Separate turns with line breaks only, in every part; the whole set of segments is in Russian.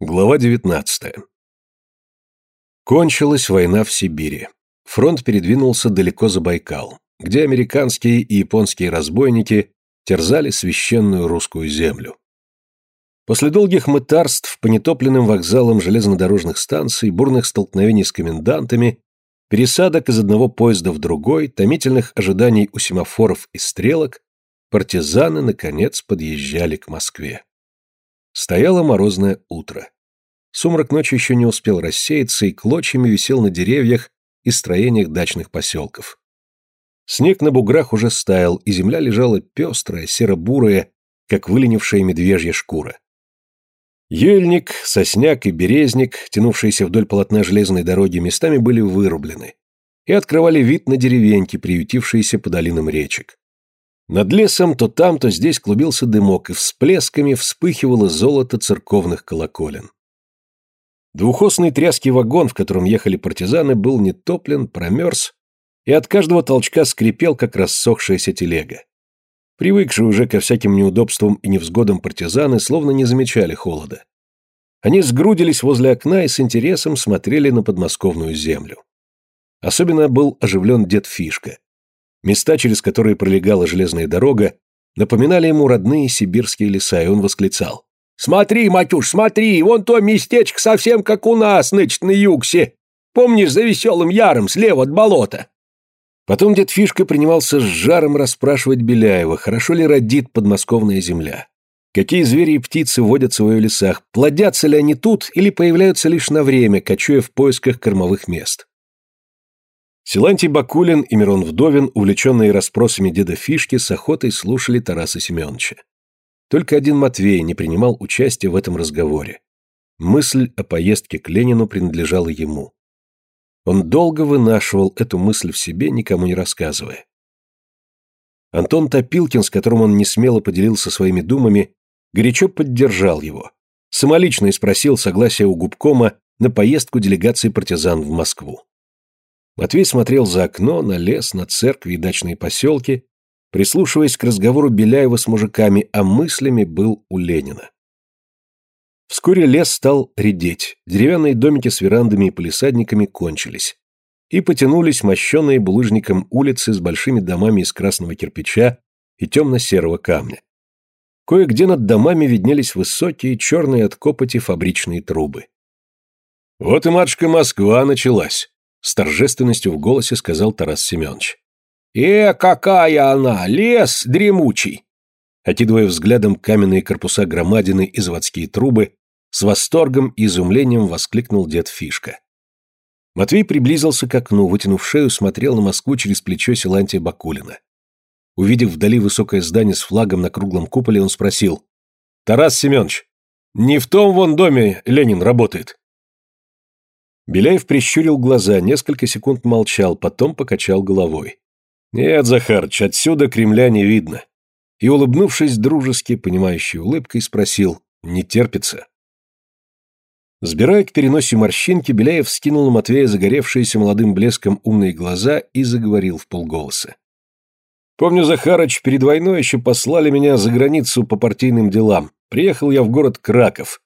Глава 19. Кончилась война в Сибири. Фронт передвинулся далеко за Байкал, где американские и японские разбойники терзали священную русскую землю. После долгих мытарств по нетопленным вокзалам железнодорожных станций, бурных столкновений с комендантами, пересадок из одного поезда в другой, томительных ожиданий у семафоров и стрелок, партизаны, наконец, подъезжали к Москве. Стояло морозное утро. Сумрак ночи еще не успел рассеяться и клочьями висел на деревьях и строениях дачных поселков. Снег на буграх уже стаял, и земля лежала пестрая, серо-бурая, как выленившая медвежья шкура. Ельник, сосняк и березник, тянувшиеся вдоль полотна железной дороги, местами были вырублены и открывали вид на деревеньки, приютившиеся по долинам речек. Над лесом то там, то здесь клубился дымок, и всплесками вспыхивало золото церковных колоколен. Двухосный тряский вагон, в котором ехали партизаны, был нетоплен, промерз, и от каждого толчка скрипел, как рассохшаяся телега. Привыкшие уже ко всяким неудобствам и невзгодам партизаны словно не замечали холода. Они сгрудились возле окна и с интересом смотрели на подмосковную землю. Особенно был оживлен дед Фишка. Места, через которые пролегала железная дорога, напоминали ему родные сибирские леса, и он восклицал. «Смотри, Матюш, смотри, вон то местечко совсем как у нас, нычет на югсе. Помнишь за веселым яром слева от болота?» Потом дед Фишка принимался с жаром расспрашивать Беляева, хорошо ли родит подмосковная земля. Какие звери и птицы водятся в ее лесах, плодятся ли они тут или появляются лишь на время, кочуя в поисках кормовых мест. Силантий Бакулин и Мирон Вдовин, увлеченные расспросами деда Фишки, с охотой слушали Тараса Семеновича. Только один Матвей не принимал участия в этом разговоре. Мысль о поездке к Ленину принадлежала ему. Он долго вынашивал эту мысль в себе, никому не рассказывая. Антон Топилкин, с которым он не смело поделился своими думами, горячо поддержал его. Самолично и спросил согласия у губкома на поездку делегации партизан в Москву. Матвей смотрел за окно, на лес, на церкви и дачные поселки, прислушиваясь к разговору Беляева с мужиками, а мыслями был у Ленина. Вскоре лес стал редеть, деревянные домики с верандами и полисадниками кончились. И потянулись мощенные булыжником улицы с большими домами из красного кирпича и темно-серого камня. Кое-где над домами виднелись высокие, черные от копоти фабричные трубы. «Вот и матушка Москва началась», с торжественностью в голосе сказал Тарас Семенович. «Э, какая она! Лес дремучий!» Окидывая взглядом каменные корпуса громадины и заводские трубы, с восторгом и изумлением воскликнул дед Фишка. Матвей приблизился к окну, вытянув шею, смотрел на Москву через плечо Силантия Бакулина. Увидев вдали высокое здание с флагом на круглом куполе, он спросил. «Тарас Семенович, не в том вон доме Ленин работает?» Беляев прищурил глаза, несколько секунд молчал, потом покачал головой. «Нет, Захарыч, отсюда Кремля не видно». И, улыбнувшись дружески, понимающей улыбкой, спросил «Не терпится?» Сбирая к переносе морщинки, Беляев скинул на Матвея загоревшиеся молодым блеском умные глаза и заговорил в полголоса. «Помню, Захарыч, перед войной еще послали меня за границу по партийным делам. Приехал я в город Краков.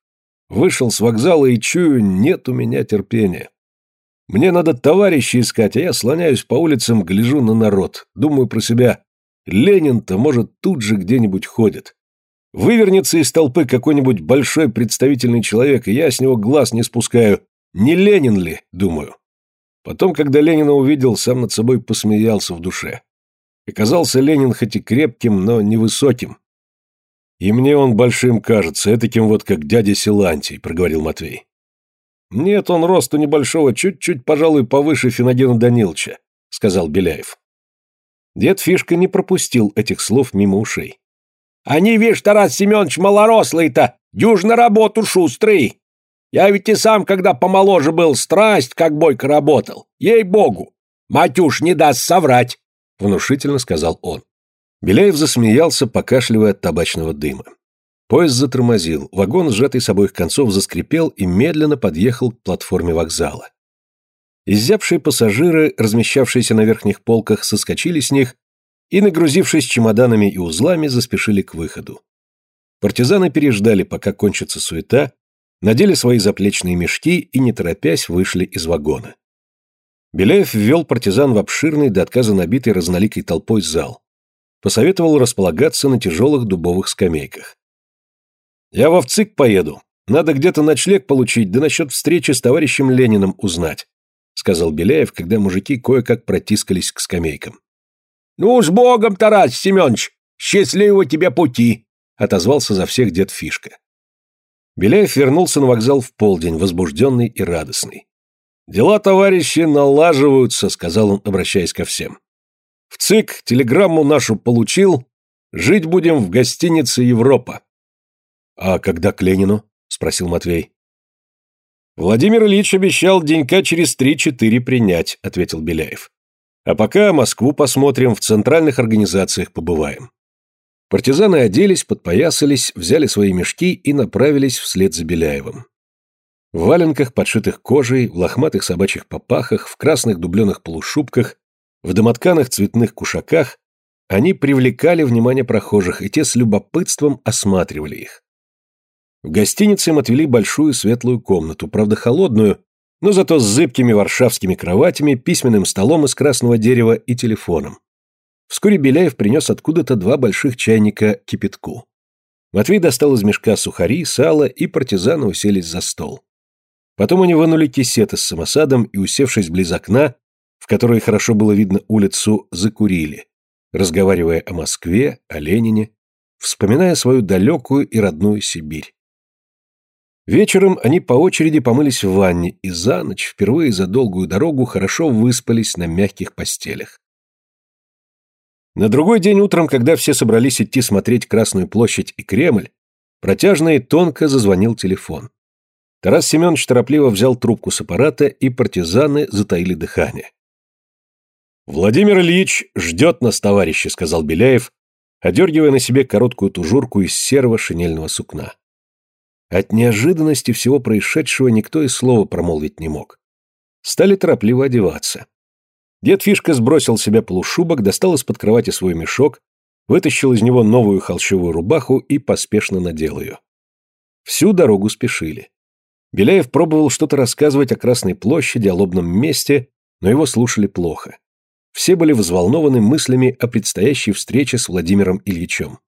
Вышел с вокзала и чую, нет у меня терпения. Мне надо товарища искать, а я слоняюсь по улицам, гляжу на народ. Думаю про себя, Ленин-то, может, тут же где-нибудь ходит. Вывернется из толпы какой-нибудь большой представительный человек, и я с него глаз не спускаю. Не Ленин ли, думаю. Потом, когда Ленина увидел, сам над собой посмеялся в душе. Оказался Ленин хоть и крепким, но невысоким. «И мне он большим кажется, таким вот, как дядя Силантий», — проговорил Матвей. «Нет, он росту небольшого, чуть-чуть, пожалуй, повыше Финогена Даниловича», — сказал Беляев. Дед Фишка не пропустил этих слов мимо ушей. «Они, видишь, Тарас Семенович, малорослые-то, дюж на работу шустрый. Я ведь и сам, когда помоложе был, страсть, как бойко работал. Ей-богу! Матюш не даст соврать», — внушительно сказал он. Беляев засмеялся, покашливая от табачного дыма. Поезд затормозил, вагон, сжатый с обоих концов, заскрипел и медленно подъехал к платформе вокзала. Изябшие пассажиры, размещавшиеся на верхних полках, соскочили с них и, нагрузившись чемоданами и узлами, заспешили к выходу. Партизаны переждали, пока кончится суета, надели свои заплечные мешки и, не торопясь, вышли из вагона. Беляев ввел партизан в обширный, до отказа набитый разноликой толпой зал. Посоветовал располагаться на тяжелых дубовых скамейках. «Я в ВЦИК поеду. Надо где-то ночлег получить, да насчет встречи с товарищем Лениным узнать», сказал Беляев, когда мужики кое-как протискались к скамейкам.
«Ну, с Богом, Тарас Семенович! Счастливого тебе пути!» отозвался за всех дед Фишка.
Беляев вернулся на вокзал в полдень, возбужденный и радостный. «Дела, товарищи, налаживаются», — сказал он, обращаясь ко всем. «В ЦИК телеграмму нашу получил. Жить будем в гостинице «Европа». «А когда к Ленину?» — спросил Матвей. «Владимир Ильич обещал денька через три-четыре принять», — ответил Беляев. «А пока Москву посмотрим, в центральных организациях побываем». Партизаны оделись, подпоясались, взяли свои мешки и направились вслед за Беляевым. В валенках, подшитых кожей, в лохматых собачьих попахах, в красных дубленых полушубках, в домотканых цветных кушаках они привлекали внимание прохожих, и те с любопытством осматривали их. В гостинице им отвели большую светлую комнату, правда холодную, но зато с зыбкими варшавскими кроватями, письменным столом из красного дерева и телефоном. Вскоре Беляев принес откуда-то два больших чайника кипятку. Матвей достал из мешка сухари, сало, и партизаны уселись за стол. Потом они вынули кисеты с самосадом и, усевшись близ окна, в которое хорошо было видно улицу, закурили, разговаривая о Москве, о Ленине, вспоминая свою далекую и родную Сибирь. Вечером они по очереди помылись в ванне и за ночь, впервые за долгую дорогу, хорошо выспались на мягких постелях. На другой день утром, когда все собрались идти смотреть Красную площадь и Кремль, протяжно и тонко зазвонил телефон. Тарас Семенович торопливо взял трубку с аппарата, и партизаны затаили дыхание. «Владимир Ильич ждет нас, товарищи», — сказал Беляев, одергивая на себе короткую тужурку из серого шинельного сукна. От неожиданности всего происшедшего никто и слова промолвить не мог. Стали торопливо одеваться. Дед Фишка сбросил с себя полушубок, достал из-под кровати свой мешок, вытащил из него новую холщовую рубаху и поспешно надел ее. Всю дорогу спешили. Беляев пробовал что-то рассказывать о Красной площади, о лобном месте, но его слушали плохо. Все были взволнованы мыслями о предстоящей встрече с Владимиром Ильичем.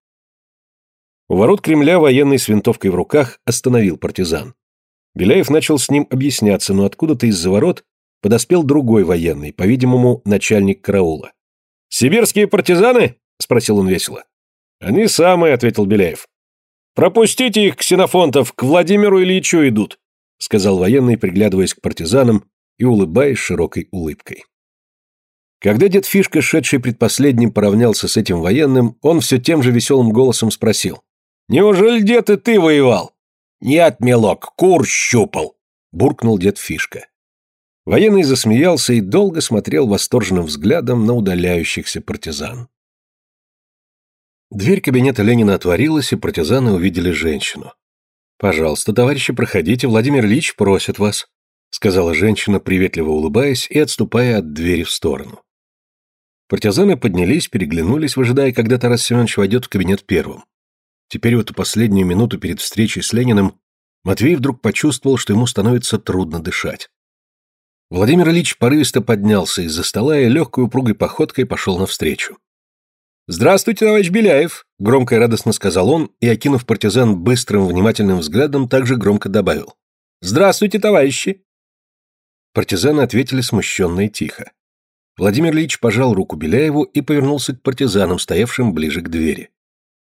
У ворот Кремля военный с винтовкой в руках остановил партизан. Беляев начал с ним объясняться, но откуда-то из-за ворот подоспел другой военный, по-видимому, начальник караула. «Сибирские партизаны?» – спросил он весело. «Они самые», – ответил Беляев. «Пропустите их, ксенофонтов, к Владимиру Ильичу идут», – сказал военный, приглядываясь к партизанам и улыбаясь широкой улыбкой. Когда дед Фишка, шедший предпоследним, поравнялся с этим военным, он все тем же веселым голосом спросил. «Неужели, дед, и ты воевал?» «Нет, милок, кур щупал», – буркнул дед Фишка. Военный засмеялся и долго смотрел восторженным взглядом на удаляющихся партизан. Дверь кабинета Ленина отворилась, и партизаны увидели женщину. «Пожалуйста, товарищи, проходите, Владимир Ильич просит вас», сказала женщина, приветливо улыбаясь и отступая от двери в сторону. Партизаны поднялись, переглянулись, выжидая, когда Тарас Семенович войдет в кабинет первым. Теперь в эту последнюю минуту перед встречей с Лениным Матвей вдруг почувствовал, что ему становится трудно дышать. Владимир Ильич порывисто поднялся из-за стола и легкой упругой походкой пошел навстречу. «Здравствуйте, товарищ Беляев!» — громко и радостно сказал он, и, окинув партизан быстрым, внимательным взглядом, также громко добавил. «Здравствуйте, товарищи!» Партизаны ответили смущенно и тихо. Владимир Ильич пожал руку Беляеву и повернулся к партизанам, стоявшим ближе к двери.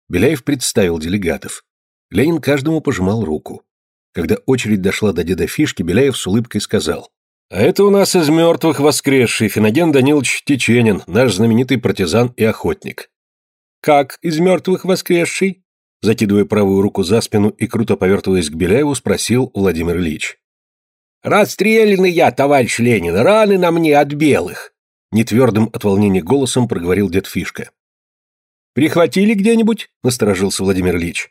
Беляев представил делегатов. Ленин каждому пожимал руку. Когда очередь дошла до деда Фишки, Беляев с улыбкой сказал. А это у нас из мертвых воскресший Феноген Данилович Теченин, наш знаменитый партизан и охотник. Как из мертвых воскресший? Закидывая правую руку за спину и круто повертываясь к Беляеву, спросил Владимир Ильич. «Расстрелянный я, товарищ Ленин, раны на мне от белых!» Нетвердым от волнения голосом проговорил дед Фишка. «Прихватили где-нибудь?» – насторожился Владимир Ильич.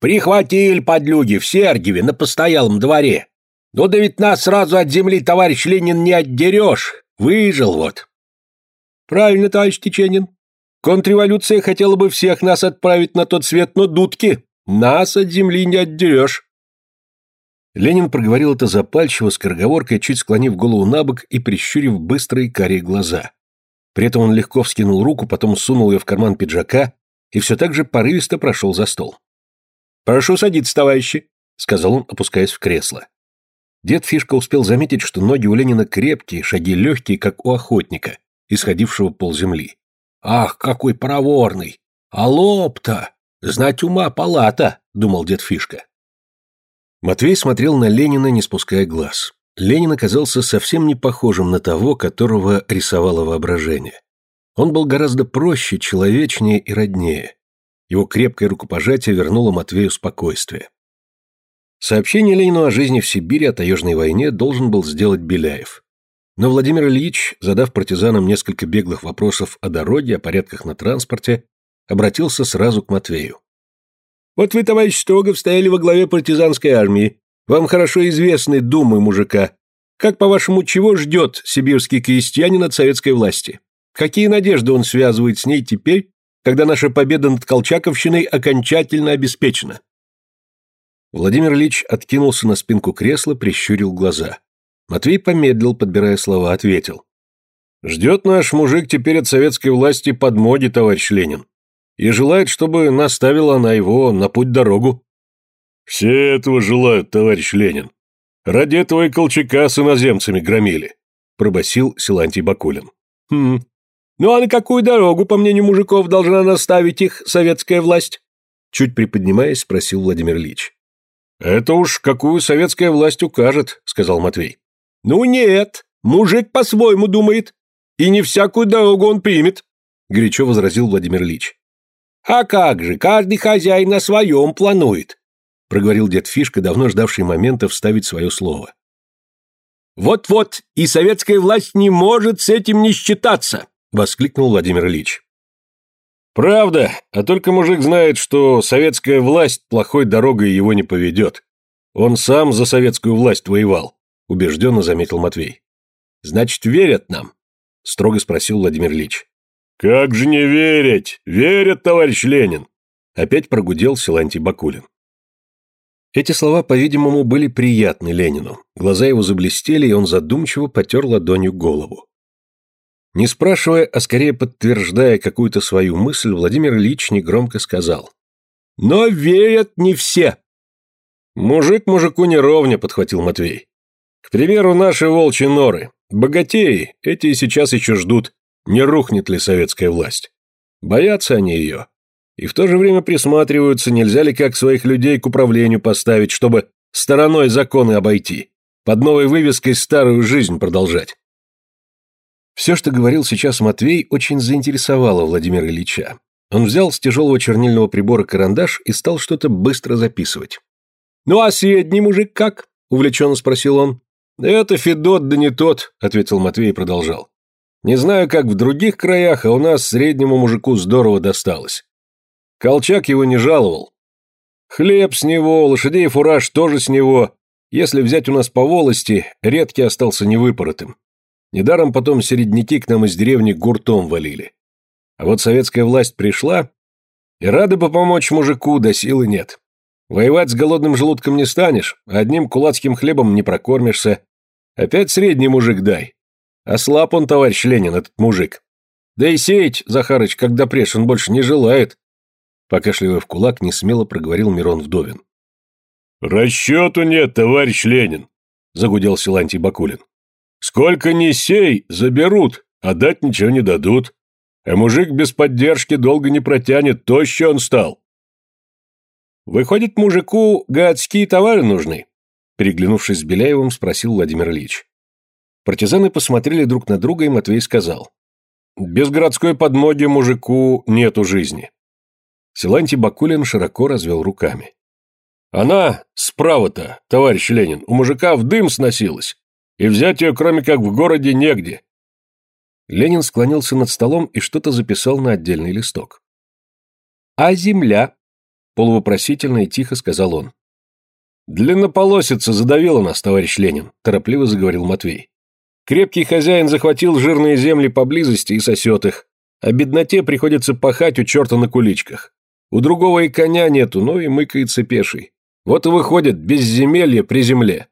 «Прихватили, подлюги, в Сергиеве, на постоялом дворе. Ну да ведь нас сразу от земли, товарищ Ленин, не отдерешь. Выжил вот. Правильно, товарищ Теченин. Контрреволюция хотела бы всех нас отправить на тот свет, но дудки. Нас от земли не отдерешь. Ленин проговорил это запальчиво, скороговоркой, чуть склонив голову на бок и прищурив быстрые карие глаза. При этом он легко вскинул руку, потом сунул ее в карман пиджака и все так же порывисто прошел за стол. «Прошу садиться, товарищи», — сказал он, опускаясь в кресло. Дед Фишка успел заметить, что ноги у Ленина крепкие, шаги легкие, как у охотника, исходившего полземли. «Ах, какой проворный! А лоб-то! Знать ума палата!» — думал дед Фишка. Матвей смотрел на Ленина, не спуская глаз. Ленин оказался совсем не похожим на того, которого рисовало воображение. Он был гораздо проще, человечнее и роднее. Его крепкое рукопожатие вернуло Матвею спокойствие. Сообщение Ленину о жизни в Сибири, о таежной войне должен был сделать Беляев. Но Владимир Ильич, задав партизанам несколько беглых вопросов о дороге, о порядках на транспорте, обратился сразу к Матвею. Вот вы, товарищ Строгов, стояли во главе партизанской армии. Вам хорошо известны думы мужика. Как, по-вашему, чего ждет сибирский крестьянин от советской власти? Какие надежды он связывает с ней теперь, когда наша победа над Колчаковщиной окончательно обеспечена? Владимир Ильич откинулся на спинку кресла, прищурил глаза. Матвей помедлил, подбирая слова, ответил. «Ждет наш мужик теперь от советской власти подмоги, товарищ Ленин и желает, чтобы наставила она его на путь-дорогу. Все этого желают, товарищ Ленин. Ради этого и Колчака с иноземцами громили, пробасил Силантий Бакулин. Хм. Ну а на какую дорогу, по мнению мужиков, должна наставить их советская власть? Чуть приподнимаясь, спросил Владимир Ильич. Это уж какую советская власть укажет, сказал Матвей. Ну нет, мужик по-своему думает, и не всякую дорогу он примет, горячо возразил Владимир Ильич. «А как же, каждый хозяин на своем планует», — проговорил дед Фишка, давно ждавший момента вставить свое слово. «Вот-вот, и советская власть не может с этим не считаться», — воскликнул Владимир Ильич. «Правда, а только мужик знает, что советская власть плохой дорогой его не поведет. Он сам за советскую власть воевал», — убежденно заметил Матвей. «Значит, верят нам?» — строго спросил Владимир Ильич. «Как же не верить? Верят, товарищ Ленин!» Опять прогудел Силантий Бакулин. Эти слова, по-видимому, были приятны Ленину. Глаза его заблестели, и он задумчиво потер ладонью голову. Не спрашивая, а скорее подтверждая какую-то свою мысль, Владимир Ильич негромко сказал. «Но верят не все!» «Мужик мужику не ровня», — подхватил Матвей. «К примеру, наши волчьи норы. Богатеи, эти сейчас еще ждут, не рухнет ли советская власть. Боятся они ее. И в то же время присматриваются, нельзя ли как своих людей к управлению поставить, чтобы стороной законы обойти, под новой вывеской старую жизнь продолжать. Все, что говорил сейчас Матвей, очень заинтересовало Владимира Ильича. Он взял с тяжелого чернильного прибора карандаш и стал что-то быстро записывать. «Ну а средний мужик как?» – увлеченно спросил он. «Это Федот, да не тот», – ответил Матвей и продолжал. Не знаю, как в других краях, а у нас среднему мужику здорово досталось. Колчак его не жаловал. Хлеб с него, лошадей фураж тоже с него. Если взять у нас по волости, редкий остался невыпоротым. Недаром потом середняки к нам из деревни гуртом валили. А вот советская власть пришла, и рады бы помочь мужику, да силы нет. Воевать с голодным желудком не станешь, а одним кулацким хлебом не прокормишься. Опять средний мужик дай. Ослаб он, товарищ Ленин, этот мужик. Да и сеять, Захарыч, когда прешь, он больше не желает. Покашливая в кулак, не смело проговорил Мирон Вдовин. «Расчету нет, товарищ Ленин», — загудел Силантий Бакулин. «Сколько ни сей, заберут, а дать ничего не дадут. А мужик без поддержки долго не протянет, тоще он стал». «Выходит, мужику городские товары нужны?» Переглянувшись с Беляевым, спросил Владимир Ильич. Партизаны посмотрели друг на друга, и Матвей сказал. «Без городской подмоги мужику нету жизни». Силантий Бакулин широко развел руками. «Она справа-то, товарищ Ленин, у мужика в дым сносилась, и взять ее, кроме как в городе, негде». Ленин склонился над столом и что-то записал на отдельный листок. «А земля?» — полувопросительно и тихо сказал он. «Длиннополосица задавила нас, товарищ Ленин», — торопливо заговорил Матвей. Крепкий хозяин захватил жирные земли поблизости и сосет их, а бедноте приходится пахать у черта на куличках. У другого и коня нету, но и мыкается пеший.
Вот и выходит безземелье при земле.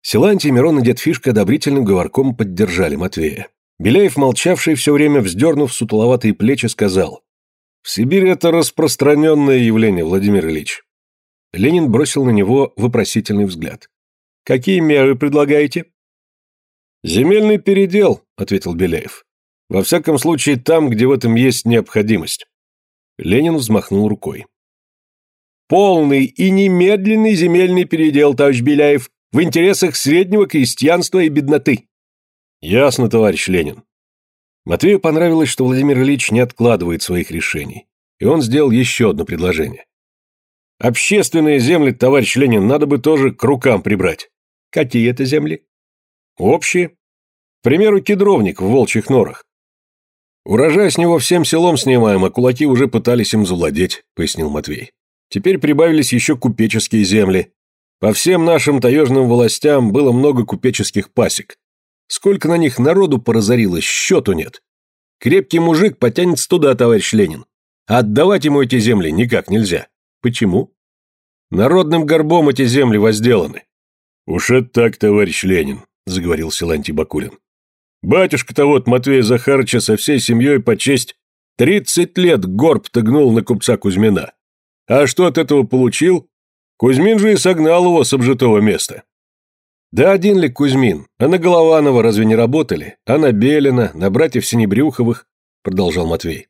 Силантий, Мирон и дед Фишка одобрительным говорком поддержали Матвея. Беляев, молчавший все время, вздернув сутуловатые плечи, сказал. «В Сибири это распространенное явление, Владимир Ильич». Ленин бросил на него вопросительный взгляд. «Какие меры предлагаете?» «Земельный передел», — ответил Беляев. «Во всяком случае, там, где в этом есть необходимость». Ленин взмахнул рукой. «Полный и немедленный земельный передел, товарищ Беляев, в интересах среднего крестьянства и бедноты». Ясно, товарищ Ленин. Матвею понравилось, что Владимир Ильич не откладывает своих решений, и он сделал еще одно предложение. Общественные земли, товарищ Ленин, надо бы тоже к рукам прибрать. Какие это земли? Общие. К примеру, кедровник в волчьих норах. Урожай с него всем селом снимаем, а кулаки уже пытались им завладеть, пояснил Матвей. Теперь прибавились еще купеческие земли. По всем нашим таежным властям было много купеческих пасек. Сколько на них народу поразорилось, счету нет. Крепкий мужик потянется туда, товарищ Ленин. А отдавать ему эти земли никак нельзя. Почему? Народным горбом эти земли возделаны. Уж это так, товарищ Ленин, заговорил Силантий Бакулин. Батюшка-то вот Матвея Захарыча со всей семьей по честь тридцать лет горб-то гнул на купца Кузьмина. А что от этого получил? Кузьмин же и согнал его с обжитого места. Да один ли Кузьмин? А на Голованова разве не работали? А на Белина, на братьев Синебрюховых? Продолжал Матвей.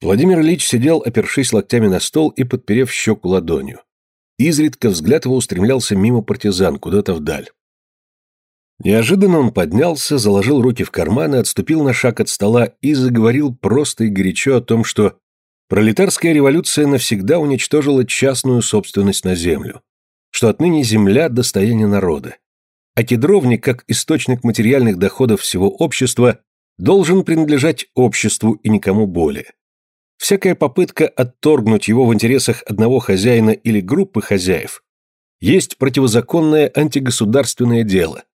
Владимир Ильич сидел, опершись локтями на стол и подперев щеку ладонью. Изредка взгляд его устремлялся мимо партизан, куда-то вдаль. Неожиданно он поднялся, заложил руки в карманы, отступил на шаг от стола и заговорил просто и горячо о том, что пролетарская революция навсегда уничтожила частную собственность на землю что отныне земля – достояние народа. А кедровник, как источник материальных доходов всего общества, должен принадлежать обществу и никому более. Всякая попытка отторгнуть его в интересах одного хозяина или группы хозяев есть противозаконное антигосударственное дело,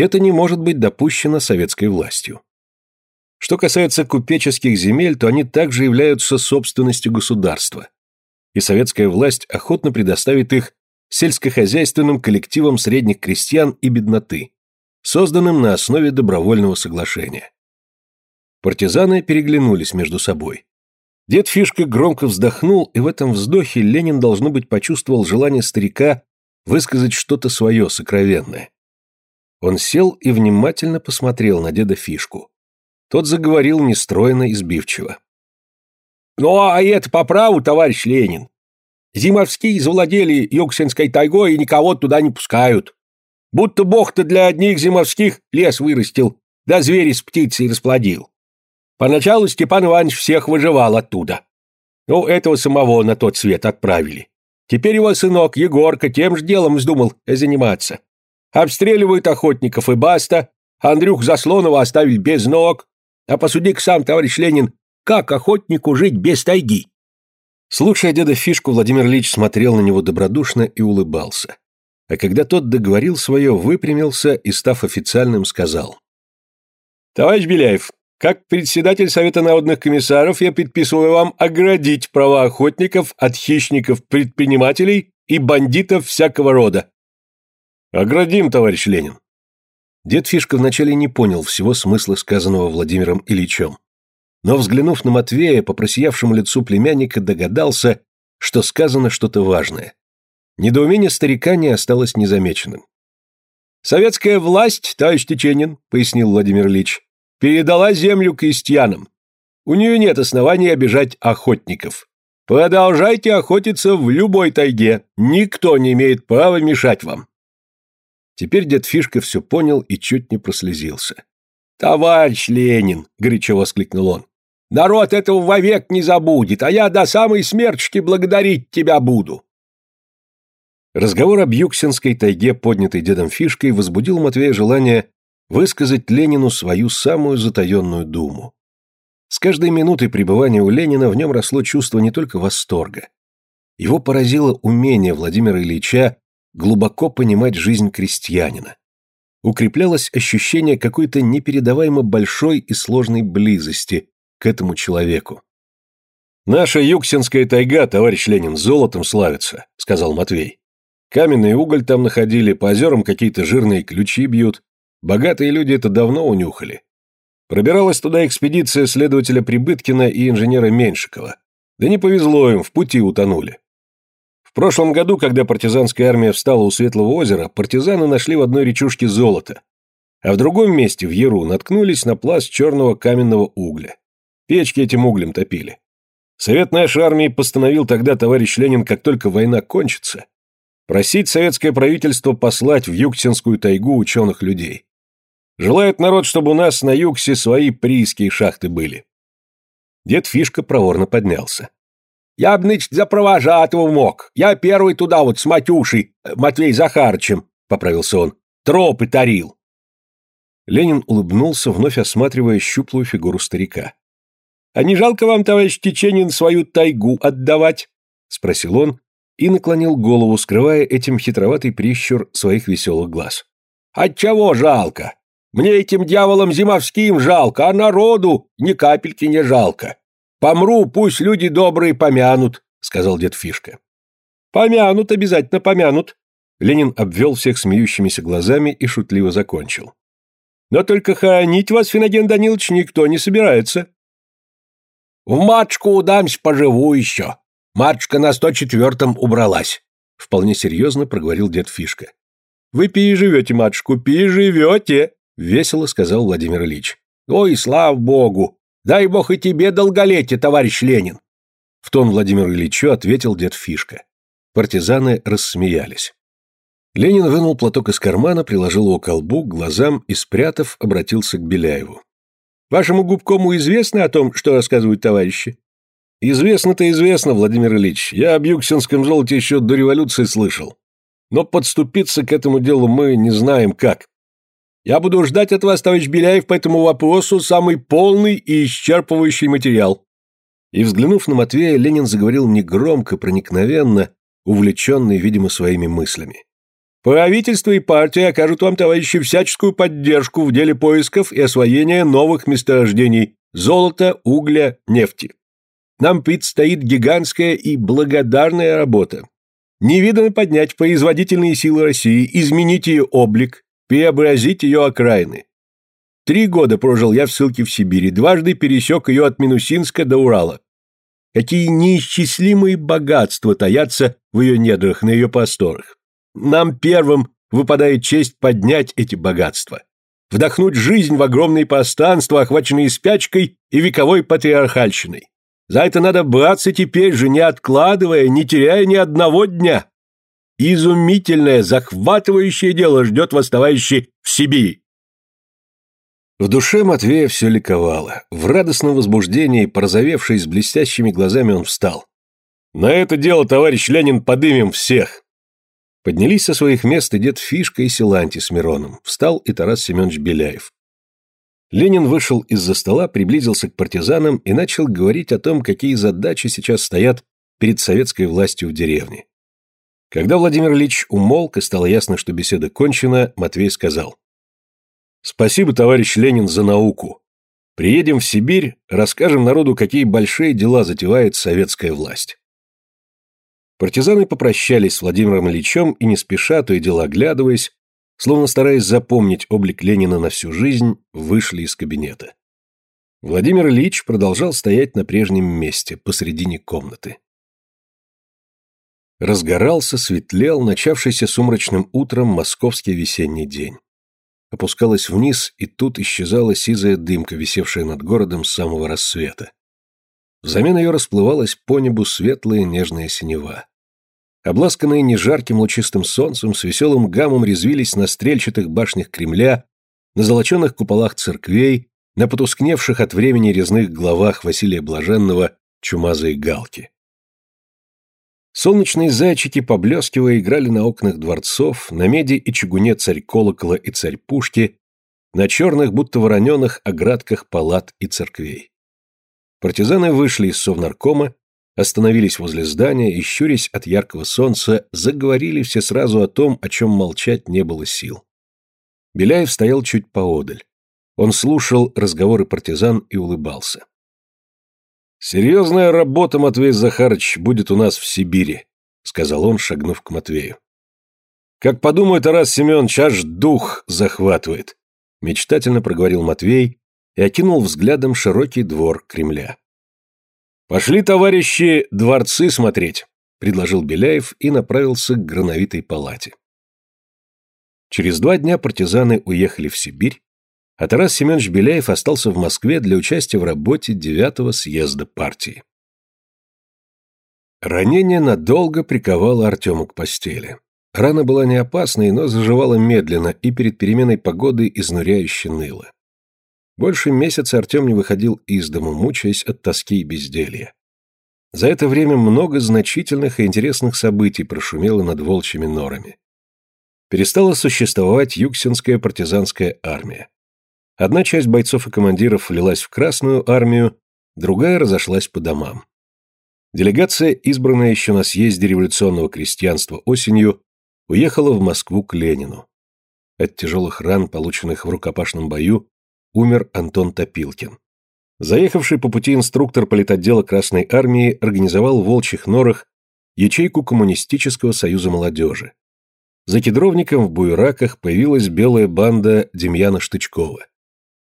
это не может быть допущено советской властью. Что касается купеческих земель, то они также являются собственностью государства, и советская власть охотно предоставит их сельскохозяйственным коллективом средних крестьян и бедноты, созданным на основе добровольного соглашения. Партизаны переглянулись между собой. Дед Фишка громко вздохнул, и в этом вздохе Ленин, должно быть, почувствовал желание старика высказать что-то свое сокровенное. Он сел и внимательно посмотрел на деда Фишку. Тот заговорил нестройно и сбивчиво. «Ну, а это по праву, товарищ Ленин. Зимовские завладели Юксинской тайгой и никого туда не пускают. Будто бог-то для одних зимовских лес вырастил, да звери с птицей расплодил. Поначалу Степан Иванович всех выживал оттуда. Ну, этого самого на тот свет отправили. Теперь его сынок Егорка тем же делом вздумал заниматься. Обстреливают охотников и баста, Андрюх Заслонова оставили без ног. А посуди-ка сам, товарищ Ленин, как охотнику жить без тайги? Слушая деда Фишку, Владимир Ильич смотрел на него добродушно и улыбался. А когда тот договорил свое, выпрямился и, став официальным, сказал. «Товарищ Беляев, как председатель Совета народных комиссаров я предписываю вам оградить права охотников от хищников-предпринимателей и бандитов всякого рода». «Оградим, товарищ Ленин». Дед Фишка вначале не понял всего смысла сказанного Владимиром Ильичем но, взглянув на Матвея, по просиявшему лицу племянника, догадался, что сказано что-то важное. Недоумение старика не осталось незамеченным. «Советская власть, товарищ Теченин», — пояснил Владимир Ильич, — «передала землю крестьянам. У нее нет оснований обижать охотников. Продолжайте охотиться в любой тайге, никто не имеет права мешать вам». Теперь дед Фишка все понял и чуть не прослезился. «Товарищ Ленин!» — горячо воскликнул он. Народ этого вовек не забудет, а я до самой смерчки благодарить тебя буду. Разговор об Юксинской тайге, поднятой дедом Фишкой, возбудил Матвея желание высказать Ленину свою самую затаенную думу. С каждой минутой пребывания у Ленина в нем росло чувство не только восторга. Его поразило умение Владимира Ильича глубоко понимать жизнь крестьянина. Укреплялось ощущение какой-то непередаваемо большой и сложной близости, к этому человеку. «Наша Юксинская тайга, товарищ Ленин, золотом славится», — сказал Матвей. «Каменный уголь там находили, по озерам какие-то жирные ключи бьют. Богатые люди это давно унюхали. Пробиралась туда экспедиция следователя Прибыткина и инженера Меньшикова. Да не повезло им, в пути утонули. В прошлом году, когда партизанская армия встала у Светлого озера, партизаны нашли в одной речушке золото, а в другом месте, в Яру, наткнулись на пласт черного каменного угля. Печки этим углем топили. Совет нашей армии постановил тогда, товарищ Ленин, как только война кончится, просить советское правительство послать в Юктинскую тайгу ученых людей. Желает народ, чтобы у нас на Юксе свои прииские шахты были. Дед Фишка проворно поднялся.
Я б, нычь, за провожатого мог. Я первый туда вот с Матюшей, э, Матвей Захарычем, — поправился он, — тропы тарил.
Ленин улыбнулся, вновь осматривая щуплую фигуру старика.
— А не жалко вам, товарищ Теченин, свою тайгу отдавать? — спросил он и наклонил голову, скрывая этим хитроватый прищур своих веселых глаз. — Отчего жалко? Мне этим дьяволам зимовским жалко, а народу ни капельки не жалко. Помру, пусть люди добрые помянут, сказал дед Фишка. Помянут, обязательно помянут.
Ленин обвел всех смеющимися глазами и шутливо закончил.
Но только хоронить вас, Финоген Данилович, никто не собирается. В матушку удамся поживу еще. Матушка на сто четвертом убралась. Вполне серьезно проговорил дед Фишка. Вы переживете, матушку, переживете. — весело сказал Владимир Ильич. «Ой, слава богу! Дай бог и тебе долголетие, товарищ Ленин!»
В тон Владимиру Ильичу ответил дед Фишка. Партизаны рассмеялись. Ленин вынул платок из кармана, приложил его к колбу, к глазам и, спрятав, обратился к Беляеву.
«Вашему губкому известно о том, что рассказывают товарищи?»
«Известно-то известно, Владимир Ильич. Я об юксинском золоте еще до революции слышал. Но подступиться к этому делу мы не знаем как.
Я буду ждать от вас, товарищ Беляев, по этому вопросу самый полный и исчерпывающий материал».
И, взглянув на Матвея, Ленин заговорил негромко, проникновенно, увлеченный, видимо, своими мыслями.
«Правительство и партия окажут вам, товарищи, всяческую поддержку в деле поисков и освоения новых месторождений золота, угля, нефти. Нам предстоит гигантская и благодарная работа. Невиданно поднять производительные силы России, изменить ее облик, преобразить ее окраины. Три года прожил я в ссылке в Сибири, дважды пересек ее от Минусинска до Урала. Какие неисчислимые богатства таятся в ее недрах, на ее просторах. Нам первым выпадает честь поднять эти богатства, вдохнуть жизнь в огромные пространства, охваченные спячкой и вековой патриархальщиной. За это надо браться теперь же, не откладывая, не теряя ни одного дня. Изумительное, захватывающее дело ждет вас, товарищи, в Сибири.
В душе Матвея все ликовало. В радостном возбуждении, порозовевший с блестящими глазами, он встал. «На это дело, товарищ Ленин, подымем всех!» Поднялись со своих мест и дед Фишка и Силанти с Мироном. Встал и Тарас Семенович Беляев. Ленин вышел из-за стола, приблизился к партизанам и начал говорить о том, какие задачи сейчас стоят перед советской властью в деревне. Когда Владимир Ильич умолк и стало ясно, что беседа кончена, Матвей сказал. «Спасибо, товарищ Ленин, за науку. Приедем в Сибирь, расскажем народу, какие большие дела затевает советская власть». Партизаны попрощались с Владимиром Ильичем и не спеша, то и дело оглядываясь, словно стараясь запомнить облик Ленина на всю жизнь, вышли из кабинета. Владимир Ильич продолжал стоять на прежнем месте, посредине комнаты. Разгорался, светлел, начавшийся сумрачным утром московский весенний день. Опускалась вниз, и тут исчезала сизая дымка, висевшая над городом с самого рассвета. Взамен ее расплывалась по небу светлая нежная синева. Обласканные нежарким лучистым солнцем, с веселым гамом резвились на стрельчатых башнях Кремля, на золоченных куполах церквей, на потускневших от времени резных главах Василия Блаженного чумазые галки. Солнечные зайчики, поблескивая, играли на окнах дворцов, на меди и чугуне царь колокола и царь пушки, на черных, будто вороненых, оградках палат и церквей. Партизаны вышли из совнаркома, остановились возле здания и, щурясь от яркого солнца, заговорили все сразу о том, о чем молчать не было сил. Беляев стоял чуть поодаль. Он слушал разговоры партизан и улыбался. «Серьезная работа, Матвей Захарович, будет у нас в Сибири», — сказал он, шагнув к Матвею. «Как подумаю, Тарас Семенович, аж дух захватывает», — мечтательно проговорил Матвей и окинул взглядом широкий двор Кремля. «Пошли, товарищи, дворцы смотреть», — предложил Беляев и направился к грановитой палате. Через два дня партизаны уехали в Сибирь, а Тарас Семенович Беляев остался в Москве для участия в работе девятого съезда партии. Ранение надолго приковало Артема к постели. Рана была не опасной, но заживала медленно и перед переменой погоды изнуряюще ныло. Больше месяца Артем не выходил из дому, мучаясь от тоски и безделья. За это время много значительных и интересных событий прошумело над волчьими норами. Перестала существовать Юксинская партизанская армия. Одна часть бойцов и командиров влилась в Красную армию, другая разошлась по домам. Делегация, избранная еще на съезде революционного крестьянства осенью, уехала в Москву к Ленину. От тяжелых ран, полученных в рукопашном бою, умер Антон Топилкин. Заехавший по пути инструктор политотдела Красной армии организовал в Волчьих норах ячейку Коммунистического союза молодежи. За кедровником в Буераках появилась белая банда Демьяна Штычкова.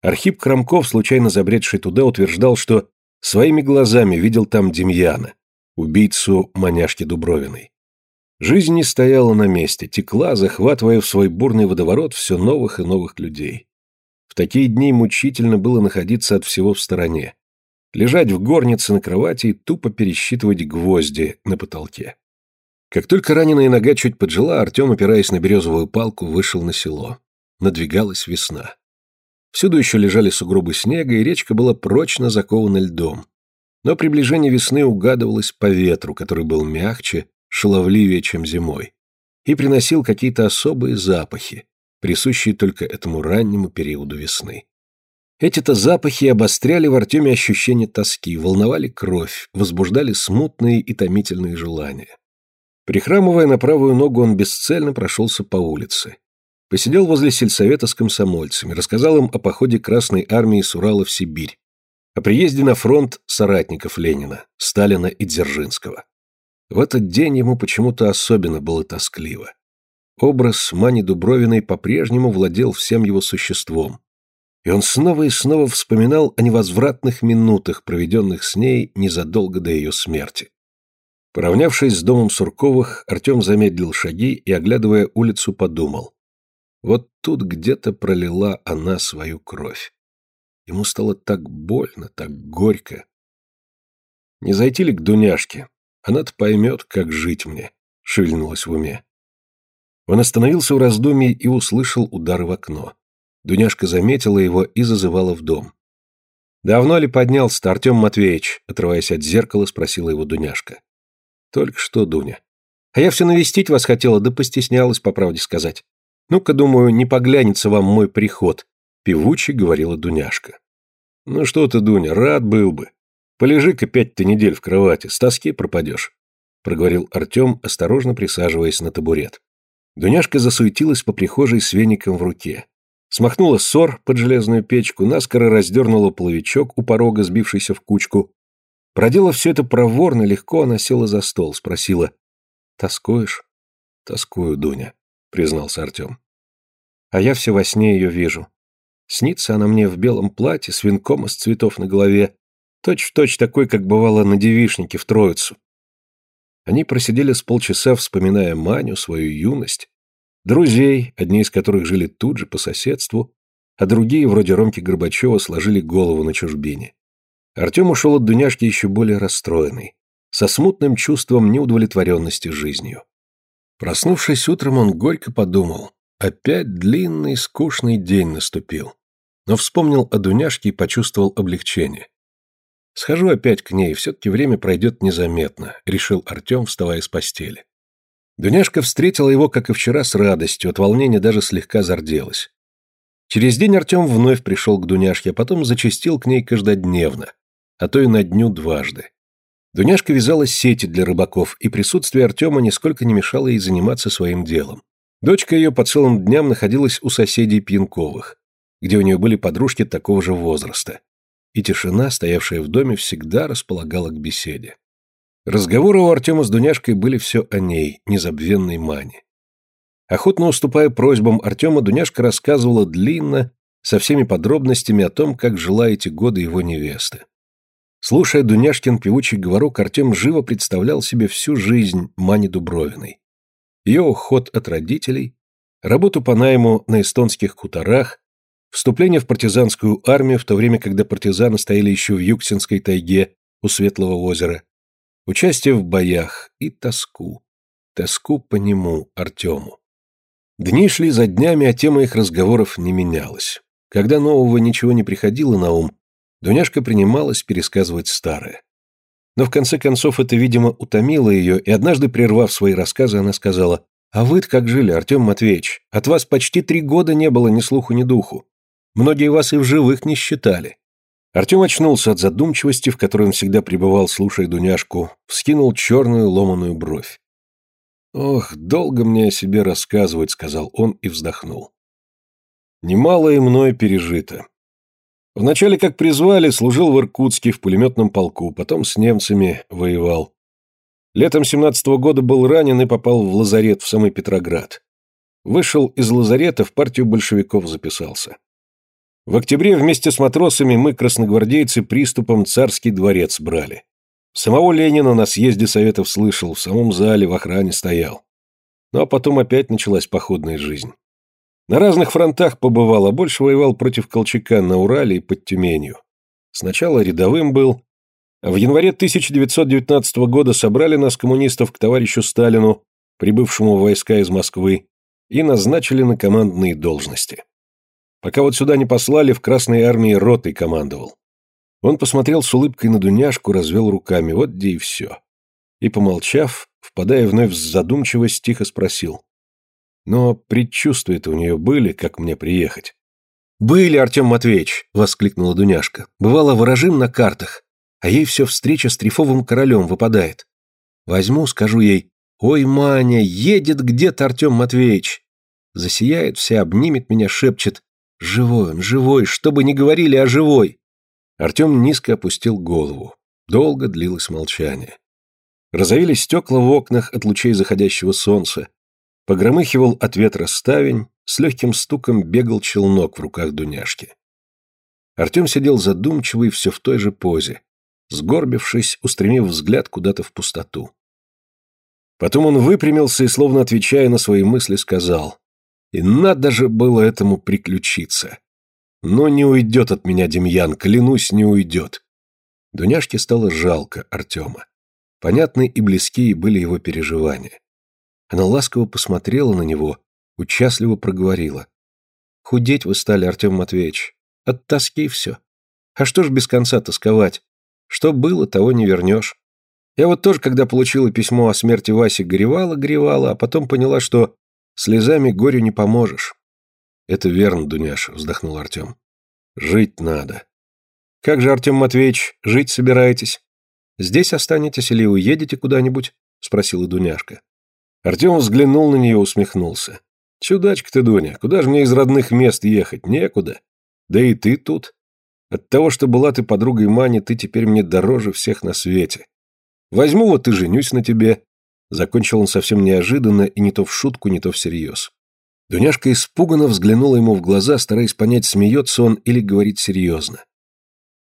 Архип Крамков, случайно забредший туда, утверждал, что своими глазами видел там Демьяна, убийцу маняшки Дубровиной. Жизнь не стояла на месте, текла, захватывая в свой бурный водоворот все новых и новых людей. В такие дни мучительно было находиться от всего в стороне, лежать в горнице на кровати и тупо пересчитывать гвозди на потолке. Как только раненая нога чуть поджила, Артем, опираясь на березовую палку, вышел на село. Надвигалась весна. Всюду еще лежали сугробы снега, и речка была прочно закована льдом. Но приближение весны угадывалось по ветру, который был мягче, шаловливее, чем зимой, и приносил какие-то особые запахи, присущие только этому раннему периоду весны. Эти-то запахи обостряли в Артеме ощущение тоски, волновали кровь, возбуждали смутные и томительные желания. Прихрамывая на правую ногу, он бесцельно прошелся по улице. Посидел возле сельсовета с комсомольцами, рассказал им о походе Красной Армии с Урала в Сибирь, о приезде на фронт соратников Ленина, Сталина и Дзержинского. В этот день ему почему-то особенно было тоскливо. Образ Мани Дубровиной по-прежнему владел всем его существом, и он снова и снова вспоминал о невозвратных минутах, проведенных с ней незадолго до ее смерти. Поравнявшись с домом Сурковых, Артем замедлил шаги и, оглядывая улицу, подумал. Вот тут где-то пролила она свою кровь. Ему стало так больно, так горько. Не зайти ли к Дуняшке? Она-то поймет, как жить мне, шевельнулась в уме. Он остановился в раздумье и услышал удары в окно. Дуняшка заметила его и зазывала в дом. «Давно ли поднялся-то, Артем Матвеевич?» Отрываясь от зеркала, спросила его Дуняшка. «Только что, Дуня. А я все навестить вас хотела, да постеснялась, по правде сказать. «Ну-ка, думаю, не поглянется вам мой приход», — певуче говорила Дуняшка. «Ну что ты, Дуня, рад был бы. Полежи-ка пять-то недель в кровати, с тоски пропадешь», — проговорил Артем, осторожно присаживаясь на табурет. Дуняшка засуетилась по прихожей с веником в руке. Смахнула ссор под железную печку, наскоро раздернула половичок у порога, сбившийся в кучку. Проделав все это проворно, легко она села за стол, спросила. «Тоскуешь?» «Тоскую, Дуня», признался Артем. А я все во сне ее вижу. Снится она мне в белом платье с венком из цветов на голове, точь-в-точь точь такой, как бывало на девишнике в Троицу. Они просидели с полчаса, вспоминая Маню, свою юность, друзей, одни из которых жили тут же по соседству, а другие, вроде Ромки Горбачева, сложили голову на чужбине. Артем ушел от Дуняшки еще более расстроенный, со смутным чувством неудовлетворенности жизнью. Проснувшись утром, он горько подумал. Опять длинный, скучный день наступил. Но вспомнил о Дуняшке и почувствовал облегчение. «Схожу опять к ней, все-таки время пройдет незаметно», — решил Артем, вставая с постели. Дуняшка встретила его, как и вчера, с радостью, от волнения даже слегка зарделась. Через день Артем вновь пришел к Дуняшке, а потом зачастил к ней каждодневно, а то и на дню дважды. Дуняшка вязала сети для рыбаков, и присутствие Артема нисколько не мешало ей заниматься своим делом. Дочка ее по целым дням находилась у соседей Пьянковых, где у нее были подружки такого же возраста. и тишина, стоявшая в доме, всегда располагала к беседе. Разговоры у Артема с Дуняшкой были все о ней, незабвенной Мане. Охотно уступая просьбам Артема, Дуняшка рассказывала длинно, со всеми подробностями о том, как жила эти годы его невесты. Слушая Дуняшкин певучий говорок, Артем живо представлял себе всю жизнь Мани Дубровиной. Ее уход от родителей, работу по найму на эстонских хуторах, вступление в партизанскую армию в то время, когда партизаны стояли еще в Юксинской тайге у Светлого озера, участие в боях и тоску. Тоску по нему, Артему. Дни шли за днями, а тема их разговоров не менялась. Когда нового ничего не приходило на ум, Дуняшка принималась пересказывать старое. Но в конце концов это, видимо, утомило ее, и однажды, прервав свои рассказы, она сказала, «А вы как жили, Артем Матвеевич? От вас почти три года не было ни слуху, ни духу. Многие вас и в живых не считали». Артем очнулся от задумчивости, в которой он всегда пребывал, слушая Дуняшку, вскинул черную ломаную бровь. «Ох, долго мне о себе рассказывать», — сказал он и вздохнул. «Немало и мной пережито. Вначале, как призвали, служил в Иркутске в пулеметном полку, потом с немцами воевал. Летом 17 -го года был ранен и попал в лазарет в самый Петроград. Вышел из лазарета, в партию большевиков записался. В октябре вместе с матросами мы, красногвардейцы, приступом царский дворец брали. Самого Ленина на съезде Советов слышал, в самом зале в охране стоял. Ну а потом опять началась походная жизнь. На разных фронтах побывал, а больше воевал против Колчака на Урале и под Тюменью. Сначала рядовым был, а в январе 1919 года собрали нас, коммунистов, к товарищу Сталину, прибывшему в войска из Москвы, и назначили на командные должности. Пока вот сюда не послали, в Красной армии ротой командовал. Он посмотрел с улыбкой на Дуняшку, развел руками, вот где и все. И, помолчав, впадая вновь в задумчивость, тихо спросил. Но предчувствия-то у нее были, как мне приехать. «Были, Артем Матвеевич!» — воскликнула Дуняшка. «Бывало, выражим на картах, а ей все встреча с трифовым королем выпадает. Возьму, скажу ей, «Ой, Маня, едет где-то Артем Матвеевич!» Засияет вся, обнимет меня, шепчет. «Живой он, живой, что бы ни говорили, а живой!» Артем низко опустил голову. Долго длилось молчание. Разовели стекла в окнах от лучей заходящего солнца. Погромыхивал от ветра ставень, с легким стуком бегал челнок в руках Дуняшки. Артем сидел задумчивый все в той же позе, сгорбившись, устремив взгляд куда-то в пустоту. Потом он выпрямился и, словно отвечая на свои мысли, сказал, «И надо же было этому приключиться. Но не уйдет от меня Демьян, клянусь, не уйдет». Дуняшке стало жалко Артема. Понятны и близкие были его переживания. Она ласково посмотрела на него, участливо проговорила. «Худеть вы стали, Артем Матвеевич. От тоски все. А что ж без конца тосковать? Что было, того не вернешь. Я вот тоже, когда получила письмо о смерти Васи, горевала-горевала, а потом поняла, что слезами горю не поможешь». «Это верно, Дуняша», — вздохнул Артем. «Жить надо». «Как же, Артем Матвеевич, жить собираетесь? Здесь останетесь или уедете куда-нибудь?» — спросила Дуняшка. Артем взглянул на нее, усмехнулся. «Чудачка ты, Дуня, куда же мне из родных мест ехать? Некуда. Да и ты тут. От того, что была ты подругой Мани, ты теперь мне дороже всех на свете. Возьму вот и женюсь на тебе». Закончил он совсем неожиданно и не то в шутку, не то всерьез. Дуняшка испуганно взглянула ему в глаза, стараясь понять, смеется он или говорит серьезно.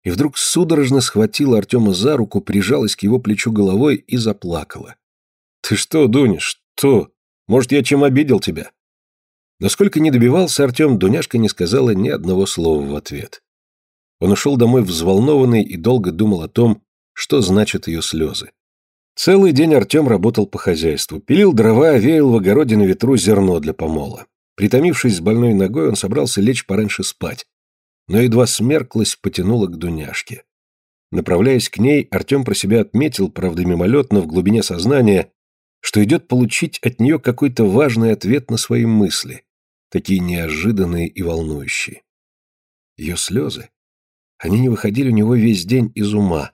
И вдруг судорожно схватила Артема за руку, прижалась к его плечу головой и заплакала. «Ты что, Дуня, «Что? Может, я чем обидел тебя?» Насколько не добивался Артем, Дуняшка не сказала ни одного слова в ответ. Он ушел домой взволнованный и долго думал о том, что значат ее слезы. Целый день Артем работал по хозяйству, пилил дрова, веял в огороде на ветру зерно для помола. Притомившись с больной ногой, он собрался лечь пораньше спать, но едва смерклась, потянула к Дуняшке. Направляясь к ней, Артем про себя отметил, правда мимолетно, в глубине сознания, что идет получить от нее какой-то важный ответ на свои мысли, такие неожиданные и волнующие. Ее слезы, они не выходили у него весь день из ума,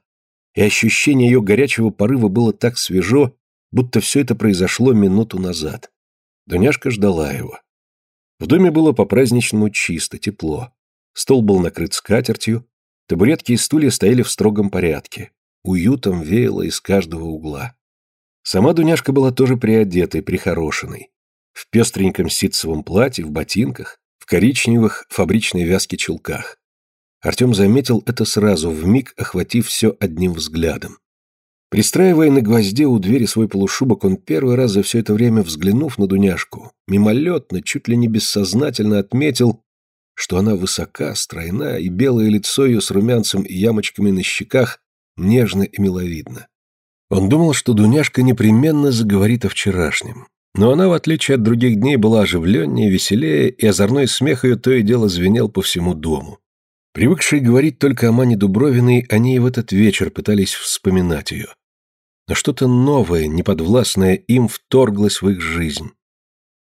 и ощущение ее горячего порыва было так свежо, будто все это произошло минуту назад. Дуняшка ждала его. В доме было по-праздничному чисто, тепло. Стол был накрыт скатертью, Табуретки и стулья стояли в строгом порядке. Уютом веяло из каждого угла. Сама Дуняшка была тоже приодетой, прихорошенной. В пестреньком ситцевом платье, в ботинках, в коричневых фабричной вязке чулках. Артем заметил это сразу, вмиг охватив все одним взглядом. Пристраивая на гвозде у двери свой полушубок, он первый раз за все это время, взглянув на Дуняшку, мимолетно, чуть ли не бессознательно отметил, что она высока, стройна, и белое лицо ее с румянцем и ямочками на щеках нежно и миловидно. Он думал, что Дуняшка непременно заговорит о вчерашнем. Но она, в отличие от других дней, была оживленнее, веселее, и озорной смех ее то и дело звенел по всему дому. Привыкшие говорить только о Мане Дубровиной, они и в этот вечер пытались вспоминать ее. Но что-то новое, неподвластное им, вторглось в их жизнь.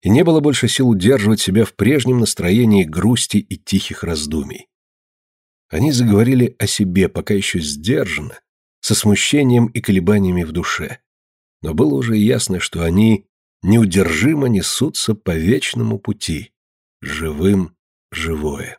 И не было больше сил удерживать себя в прежнем настроении грусти и тихих раздумий. Они заговорили о себе, пока еще сдержанно, со смущением и колебаниями в душе. Но было уже ясно, что они неудержимо несутся по вечному пути, живым живое.